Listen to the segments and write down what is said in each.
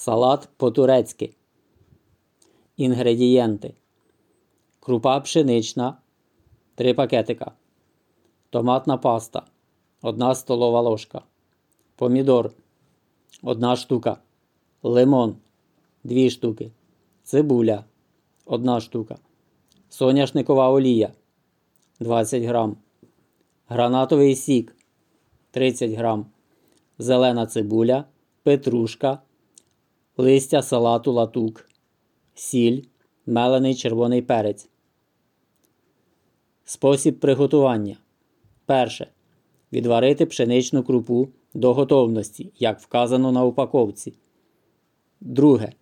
Салат по-турецьки. Інгредієнти. Крупа пшенична 3 пакетика. Томатна паста 1 столова ложка. Помідор 1 штука. Лимон 2 штуки. Цибуля 1 штука. Соняшникова олія 20 грам. Гранатовий сік 30 грам. Зелена цибуля, петрушка, листя салату латук, сіль, мелений червоний перець. Спосіб приготування. Перше. Відварити пшеничну крупу до готовності, як вказано на упаковці. Друге.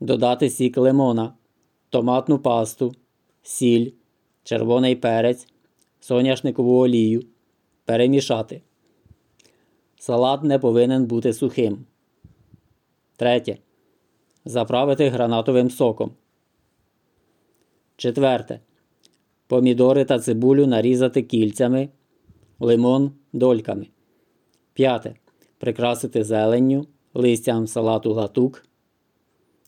Додати сік лимона, томатну пасту, сіль, червоний перець, соняшникову олію. Перемішати. Салат не повинен бути сухим. Третє. Заправити гранатовим соком. Четверте. Помідори та цибулю нарізати кільцями. Лимон дольками. П'яте. Прикрасити зеленню, листям салату латук,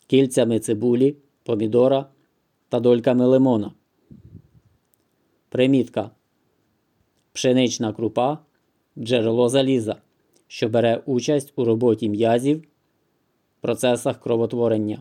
кільцями цибулі, помідора та дольками лимона. Примітка. Пшенична крупа джерело заліза, що бере участь у роботі м'язів, процесах кровотворення.